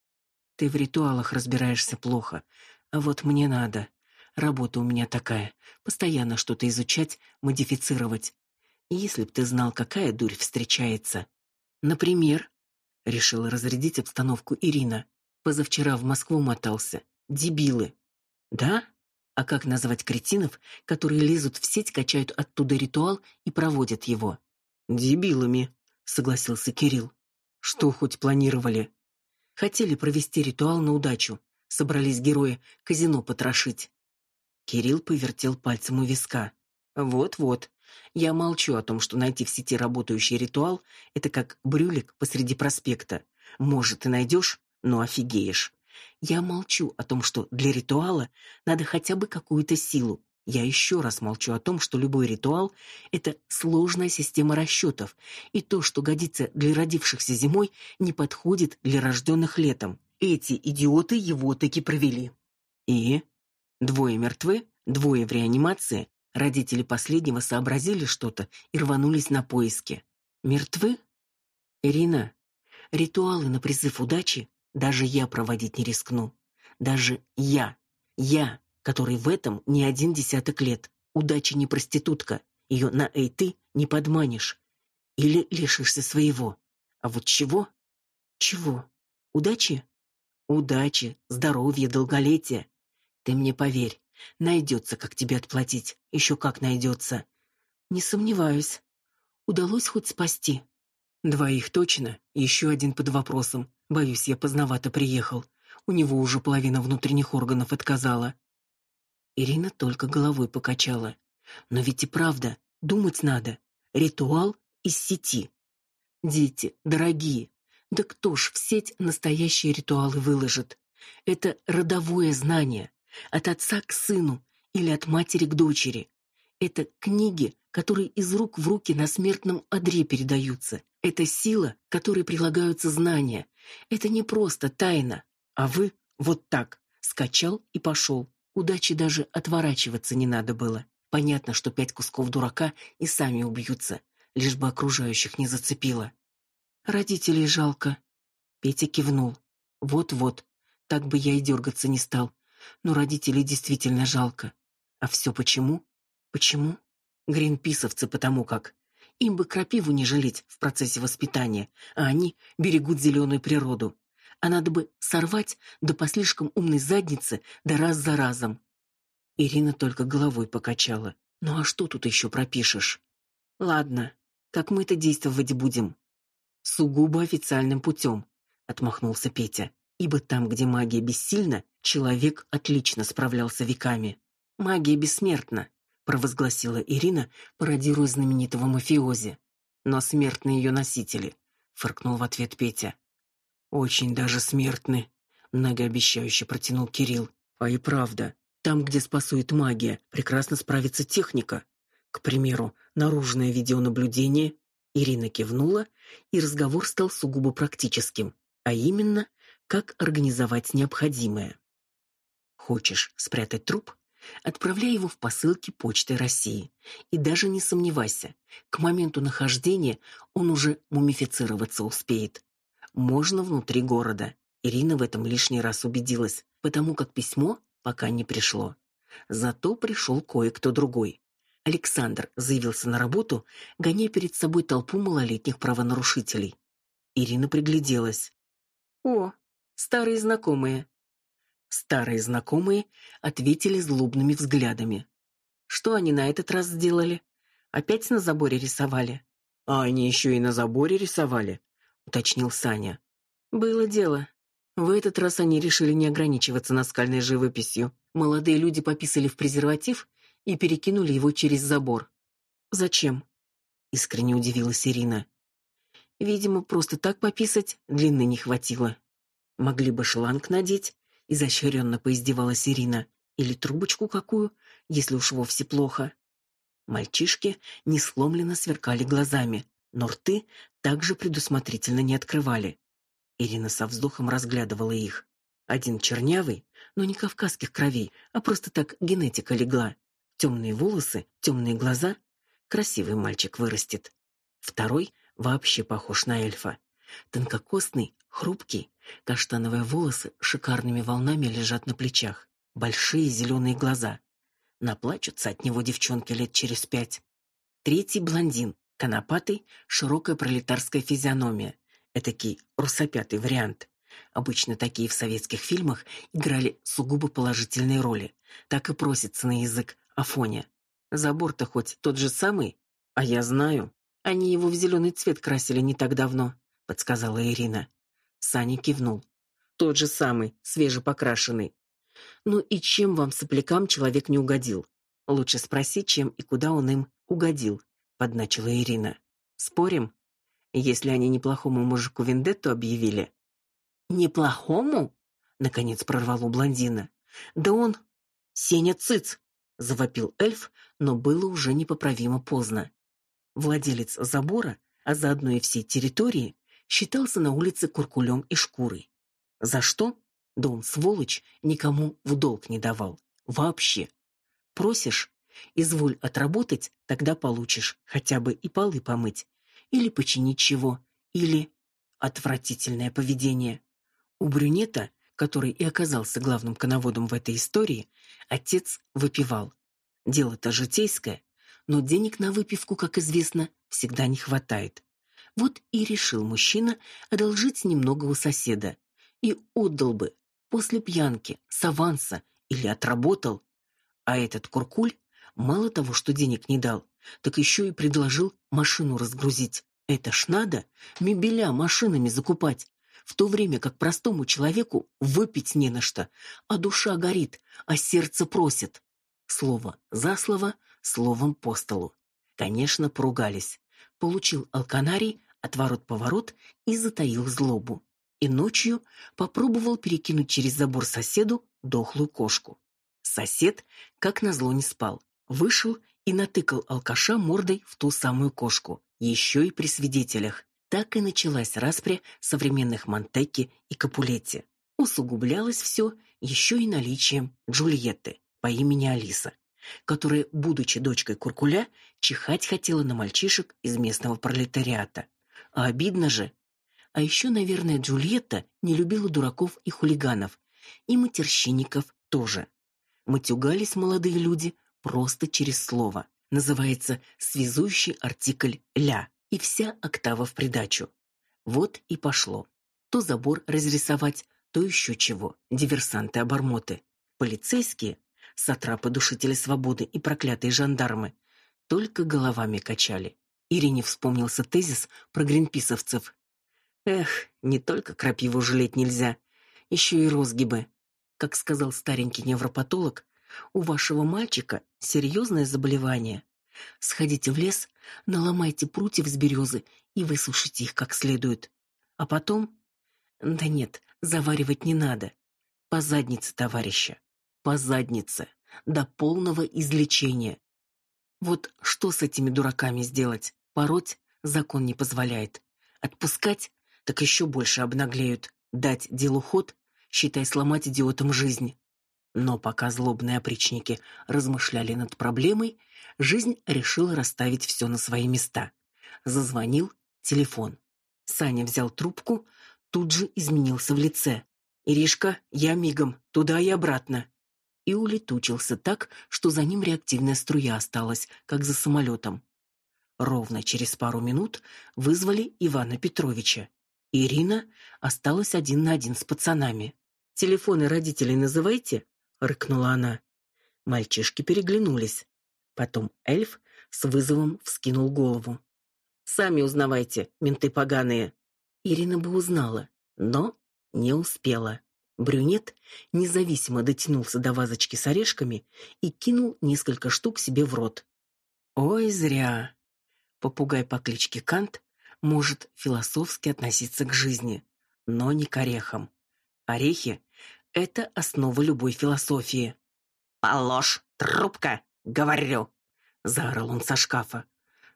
Ты в ритуалах разбираешься плохо, а вот мне надо. Работа у меня такая: постоянно что-то изучать, модифицировать. Если б ты знал, какая дурь встречается. Например, решила разрядить обстановку Ирина. Позавчера в Москву мотался. Дебилы. Да? А как назвать кретинов, которые лезут в сеть, качают оттуда ритуал и проводят его? Дебилами, согласился Кирилл. Что хоть планировали? Хотели провести ритуал на удачу. Собрались герои казино потрошить. Кирилл повертел пальцем у виска. Вот-вот. Я молчу о том, что найти в сети работающий ритуал это как брюлик посреди проспекта. Может, и найдешь, но офигеешь. Я молчу о том, что для ритуала надо хотя бы какую-то силу. Я еще раз молчу о том, что любой ритуал это сложная система расчетов, и то, что годится для родившихся зимой, не подходит для рожденных летом. Эти идиоты его таки провели. И двое мертвы, двое в реанимации. Родители последнего сообразили что-то и рванулись на поиски. Мертвы? Ирина, ритуалы на призыв удачи даже я проводить не рискну. Даже я. Я, который в этом не один десяток лет. Удача не проститутка. Ее на «эй, ты» не подманишь. Или лишишься своего. А вот чего? Чего? Удачи? Удачи, здоровья, долголетия. Ты мне поверь, найдется, как тебе отплатить. Еще как найдется. Не сомневаюсь. Удалось хоть спасти. Двоих точно, еще один под вопросом. Боюсь, я поздновато приехал. У него уже половина внутренних органов отказала. Ирина только головой покачала. Но ведь и правда, думать надо. Ритуал из сети. Дети, дорогие, да кто ж в сеть настоящие ритуалы выложит? Это родовое знание, от отца к сыну или от матери к дочери. Это книги, которые из рук в руки на смертном одре передаются. Это сила, которой прилагаются знания. Это не просто тайна, а вы вот так скачал и пошел. Удачи даже отворачиваться не надо было. Понятно, что пять кусков дурака и сами убьются, лишь бы окружающих не зацепило. Родителей жалко. Петя кивнул. Вот-вот. Так бы я и дергаться не стал. Но родителей действительно жалко. А все почему? Почему? Гринписовцы потому как им бы крапиву не жалеть в процессе воспитания, а они берегут зеленую природу. А надо бы сорвать да по слишком умной заднице да раз за разом. Ирина только головой покачала. Ну а что тут еще пропишешь? Ладно, как мы это действовать будем? Сугубо официальным путем», — отмахнулся Петя. Ибо там, где магия бессильна, человек отлично справлялся веками. Магия бессмертна, провозгласила Ирина, пародируя знаменитого мафиози. Но смертны ее носители, фыркнул в ответ Петя. Очень даже смертны, многообещающе протянул Кирилл. А и правда, там, где спасует магия, прекрасно справится техника. К примеру, наружное видеонаблюдение. Ирина кивнула, и разговор стал сугубо практическим, а именно, как организовать необходимое. Хочешь спрятать труп? Отправляй его в посылке Почты России. И даже не сомневайся, к моменту нахождения он уже мумифицироваться успеет. Можно внутри города. Ирина в этом лишний раз убедилась, потому как письмо пока не пришло. Зато пришел кое-кто другой. Александр заявился на работу, гоняя перед собой толпу малолетних правонарушителей. Ирина пригляделась. О, старые знакомые. Старые знакомые ответили злобными взглядами. Что они на этот раз сделали? Опять на заборе рисовали? А они еще и на заборе рисовали, уточнил Саня. Было дело. В этот раз они решили не ограничиваться наскальной живописью. Молодые люди пописали в презерватив и перекинули его через забор. Зачем? Искренне удивилась Ирина. Видимо, просто так пописать длины не хватило. Могли бы шланг надеть изощренно поиздевалась Ирина. Или трубочку какую, если уж вовсе плохо. Мальчишки несломленно сверкали глазами, но рты также предусмотрительно не открывали. Ирина со вздохом разглядывала их. Один чернявый, но не кавказских кровей, а просто так генетика легла. Темные волосы, темные глаза. Красивый мальчик вырастет. Второй вообще похож на эльфа. Тонкокостный, хрупкий, каштановые волосы шикарными волнами лежат на плечах, большие зеленые глаза. Наплачутся от него девчонки лет через пять. Третий блондин, конопатый, широкая пролетарская физиономия. Этакий русопятый вариант. Обычно такие в советских фильмах играли сугубо положительные роли. Так и просится на язык Афоня. Забор-то хоть тот же самый, а я знаю. Они его в зеленый цвет красили не так давно, подсказала Ирина. Саня кивнул. Тот же самый, свежепокрашенный. Ну и чем вам соплякам человек не угодил? Лучше спроси, чем и куда он им угодил, подначила Ирина. Спорим? Если они неплохому мужику вендетту объявили. Неплохому? наконец прорвало блондина. Да он Сеня цыц, завопил эльф, но было уже непоправимо поздно. Владелец забора, а заодно и всей территории, считался на улице куркулем и шкурой. За что? Да он, сволочь, никому в долг не давал. Вообще. Просишь? Изволь отработать, тогда получишь хотя бы и полы помыть. Или починить чего. Или... Отвратительное поведение. У брюнета, который и оказался главным коноводом в этой истории, отец выпивал. Дело-то житейское, но денег на выпивку, как известно, всегда не хватает. Вот и решил мужчина одолжить немного у соседа. И отдал бы после пьянки, с аванса или отработал. А этот куркуль мало того, что денег не дал, так еще и предложил машину разгрузить. Это ж надо мебеля машинами закупать, в то время как простому человеку выпить не на что, а душа горит, а сердце просит. Слово за слово, словом по столу. Конечно, поругались. Получил алканарий, отворот-поворот и затаил злобу и ночью попробовал перекинуть через забор соседу дохлую кошку. Сосед, как назло, не спал. Вышел и натыкал алкаша мордой в ту самую кошку, еще и при свидетелях. Так и началась распря современных Монтекки и Капулетти. Усугублялось все еще и наличием Джульетты по имени Алиса, которая, будучи дочкой Куркуля, чихать хотела на мальчишек из местного пролетариата. А обидно же, а еще, наверное, Джульетта не любила дураков и хулиганов, и матерщинников тоже. Матюгались молодые люди просто через слово. Называется связующий артикль ля и вся октава в придачу. Вот и пошло. То забор разрисовать, то еще чего. Диверсанты-обормоты, полицейские, сатрапы-душители свободы и проклятые жандармы только головами качали. Ирине вспомнился тезис про гринписовцев, Эх, не только крапиву жалеть нельзя, еще и розгибы. Как сказал старенький невропатолог, у вашего мальчика серьезное заболевание. Сходите в лес, наломайте прутьев с березы и высушите их как следует. А потом... Да нет, заваривать не надо. По заднице, товарища. По заднице. До полного излечения. Вот что с этими дураками сделать? Пороть закон не позволяет. Отпускать так еще больше обнаглеют. Дать делу ход, считай сломать идиотам жизнь. Но пока злобные опричники размышляли над проблемой, жизнь решила расставить все на свои места. Зазвонил телефон. Саня взял трубку, тут же изменился в лице. «Иришка, я мигом, туда и обратно». И улетучился так, что за ним реактивная струя осталась, как за самолетом. Ровно через пару минут вызвали Ивана Петровича. Ирина осталась один на один с пацанами. Телефоны родителей называйте, рыкнула она. Мальчишки переглянулись. Потом эльф с вызовом вскинул голову. Сами узнавайте, менты поганые. Ирина бы узнала, но не успела. Брюнет независимо дотянулся до вазочки с орешками и кинул несколько штук себе в рот. Ой, зря. Попугай по кличке Кант может философски относиться к жизни, но не к орехам. Орехи — это основа любой философии. «Положь, трубка, говорю!» — заорал он со шкафа.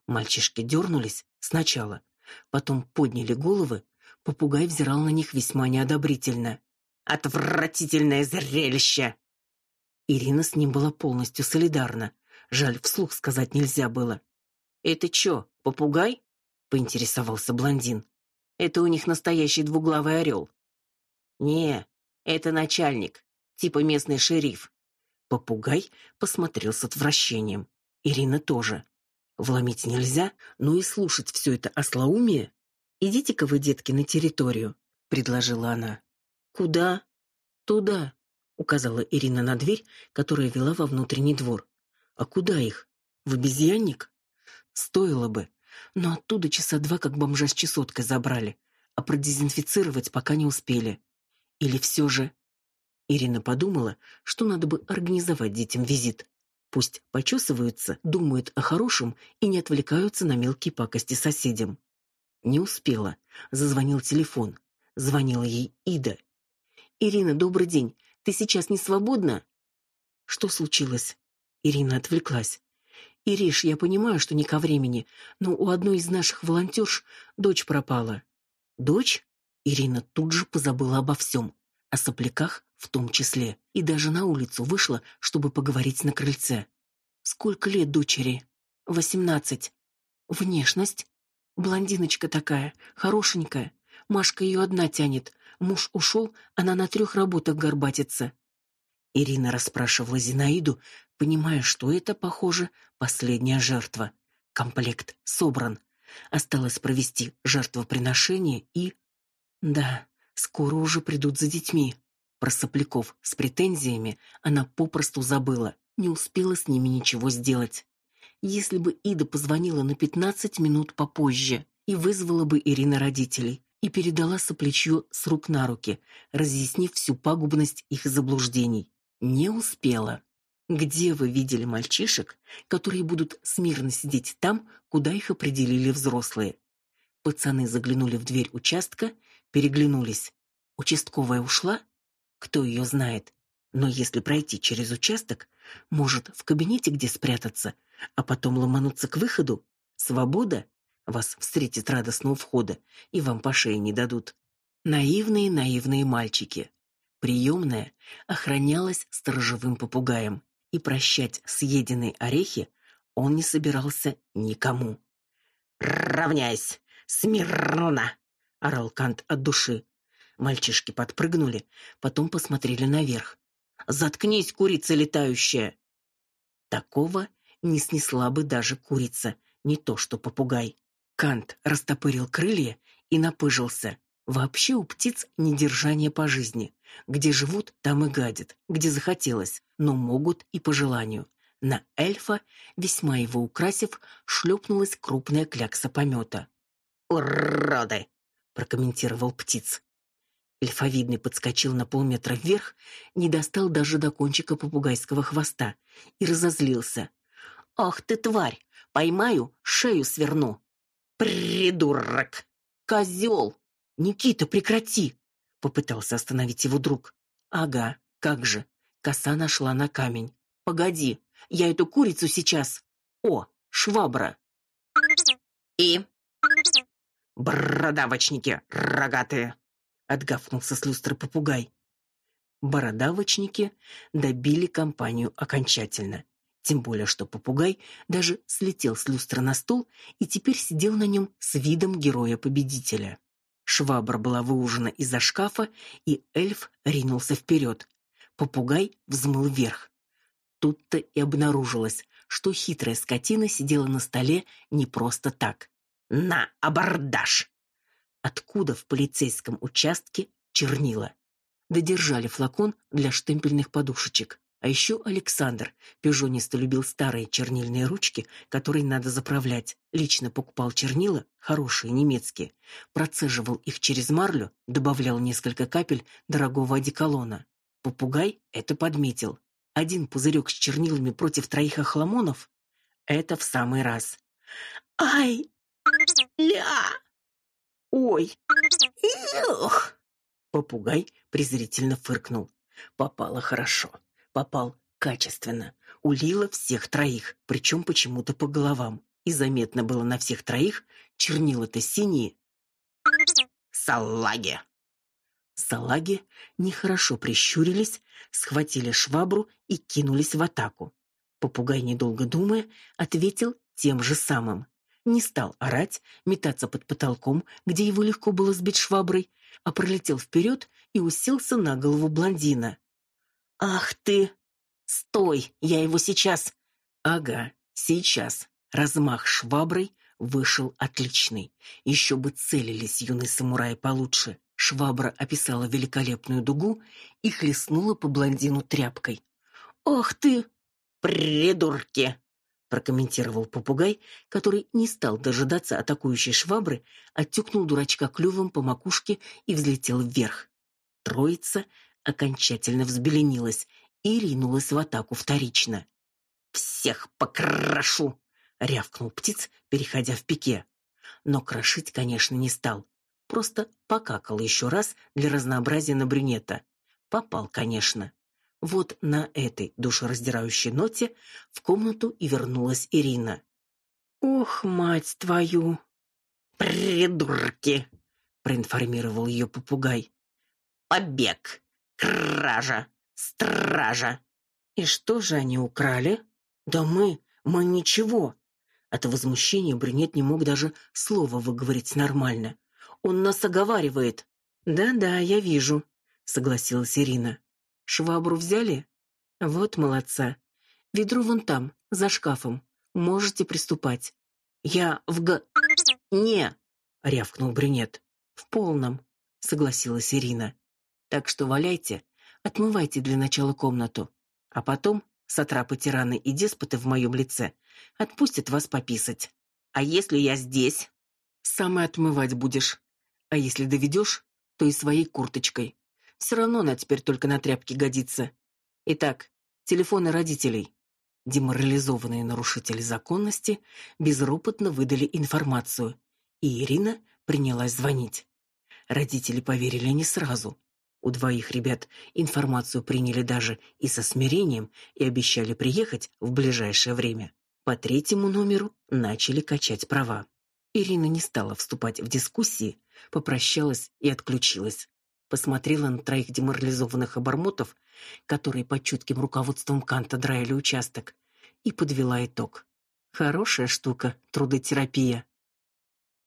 Мальчишки дернулись сначала, потом подняли головы, попугай взирал на них весьма неодобрительно. «Отвратительное зрелище!» Ирина с ним была полностью солидарна. Жаль, вслух сказать нельзя было. «Это чё, попугай?» поинтересовался блондин. Это у них настоящий двуглавый орел». Не, это начальник, типа местный шериф. Попугай посмотрел с отвращением. Ирина тоже. Вломить нельзя, но и слушать все это ослоумие. Идите-ка вы, детки, на территорию, предложила она. Куда? Туда, указала Ирина на дверь, которая вела во внутренний двор. А куда их? В обезьянник? Стоило бы, но оттуда часа два как бомжа с чесоткой забрали, а продезинфицировать пока не успели. Или все же... Ирина подумала, что надо бы организовать детям визит. Пусть почесываются, думают о хорошем и не отвлекаются на мелкие пакости соседям. Не успела. Зазвонил телефон. Звонила ей Ида. «Ирина, добрый день. Ты сейчас не свободна?» «Что случилось?» Ирина отвлеклась. «Ириш, я понимаю, что не ко времени, но у одной из наших волонтерш дочь пропала». «Дочь?» Ирина тут же позабыла обо всем, о сопляках в том числе, и даже на улицу вышла, чтобы поговорить на крыльце. «Сколько лет дочери?» «Восемнадцать». «Внешность?» «Блондиночка такая, хорошенькая. Машка ее одна тянет. Муж ушел, она на трех работах горбатится». Ирина расспрашивала Зинаиду, понимая, что это, похоже, последняя жертва. Комплект собран. Осталось провести жертвоприношение и... Да, скоро уже придут за детьми. Про сопляков с претензиями она попросту забыла, не успела с ними ничего сделать. Если бы Ида позвонила на пятнадцать минут попозже и вызвала бы Ирина родителей и передала соплячью с рук на руки, разъяснив всю пагубность их заблуждений. Не успела. Где вы видели мальчишек, которые будут смирно сидеть там, куда их определили взрослые? Пацаны заглянули в дверь участка, переглянулись. Участковая ушла? Кто ее знает? Но если пройти через участок, может, в кабинете где спрятаться, а потом ломануться к выходу? Свобода? Вас встретит радостно у входа, и вам по шее не дадут. Наивные, наивные мальчики. Приемная охранялась сторожевым попугаем, и прощать съеденные орехи он не собирался никому. «Равняйсь! Смирно!» — орал Кант от души. Мальчишки подпрыгнули, потом посмотрели наверх. «Заткнись, курица летающая!» Такого не снесла бы даже курица, не то что попугай. Кант растопырил крылья и напыжился. Вообще у птиц недержание по жизни. Где живут, там и гадят, где захотелось, но могут и по желанию. На эльфа, весьма его украсив, шлепнулась крупная клякса помета. «Уроды!» — прокомментировал птиц. Эльфовидный подскочил на полметра вверх, не достал даже до кончика попугайского хвоста и разозлился. «Ах ты, тварь! Поймаю, шею сверну!» «Придурок! Козел!» Никита, прекрати, попытался остановить его друг. Ага, как же. Коса нашла на камень. Погоди, я эту курицу сейчас. О, швабра. И бородавочники рогатые, отгавкнулся с люстры попугай. Бородавочники добили компанию окончательно. Тем более, что попугай даже слетел с люстры на стол и теперь сидел на нем с видом героя-победителя. Швабра была выужена из-за шкафа, и эльф ринулся вперед. Попугай взмыл вверх. Тут-то и обнаружилось, что хитрая скотина сидела на столе не просто так. «На абордаж!» Откуда в полицейском участке чернила? Додержали флакон для штемпельных подушечек. А еще Александр пижонисто любил старые чернильные ручки, которые надо заправлять. Лично покупал чернила, хорошие немецкие, процеживал их через марлю, добавлял несколько капель дорогого одеколона. Попугай это подметил. Один пузырек с чернилами против троих охламонов — это в самый раз. «Ай! Ля! Ой! Эх!» Попугай презрительно фыркнул. Попало хорошо попал качественно. Улила всех троих, причем почему-то по головам. И заметно было на всех троих чернила-то синие. Салаги. Салаги нехорошо прищурились, схватили швабру и кинулись в атаку. Попугай, недолго думая, ответил тем же самым. Не стал орать, метаться под потолком, где его легко было сбить шваброй, а пролетел вперед и уселся на голову блондина. Ах ты! Стой, я его сейчас. Ага, сейчас. Размах шваброй вышел отличный. Еще бы целились юные самураи получше. Швабра описала великолепную дугу и хлестнула по блондину тряпкой. Ах ты, придурки! прокомментировал попугай, который не стал дожидаться атакующей швабры, оттюкнул дурачка клювом по макушке и взлетел вверх. Троица окончательно взбеленилась и ринулась в атаку вторично. «Всех покрошу!» — рявкнул птиц, переходя в пике. Но крошить, конечно, не стал. Просто покакал еще раз для разнообразия на брюнета. Попал, конечно. Вот на этой душераздирающей ноте в комнату и вернулась Ирина. «Ох, мать твою!» «Придурки!» — проинформировал ее попугай. «Побег! Кража! Стража!» «И что же они украли?» «Да мы, мы ничего!» От возмущения брюнет не мог даже слова выговорить нормально. «Он нас оговаривает!» «Да-да, я вижу», — согласилась Ирина. Швабру взяли? Вот молодца. Ведро вон там, за шкафом. Можете приступать. Я в г... Не, рявкнул брюнет. В полном, согласилась Ирина. Так что валяйте, отмывайте для начала комнату, а потом сатрапы, тираны и деспоты в моем лице отпустят вас пописать. А если я здесь? Сам и отмывать будешь. А если доведешь, то и своей курточкой. Все равно она теперь только на тряпки годится. Итак, телефоны родителей. Деморализованные нарушители законности безропотно выдали информацию, и Ирина принялась звонить. Родители поверили не сразу. У двоих ребят информацию приняли даже и со смирением и обещали приехать в ближайшее время. По третьему номеру начали качать права. Ирина не стала вступать в дискуссии, попрощалась и отключилась посмотрела на троих деморализованных обормотов, которые под чутким руководством Канта драили участок, и подвела итог. Хорошая штука трудотерапия.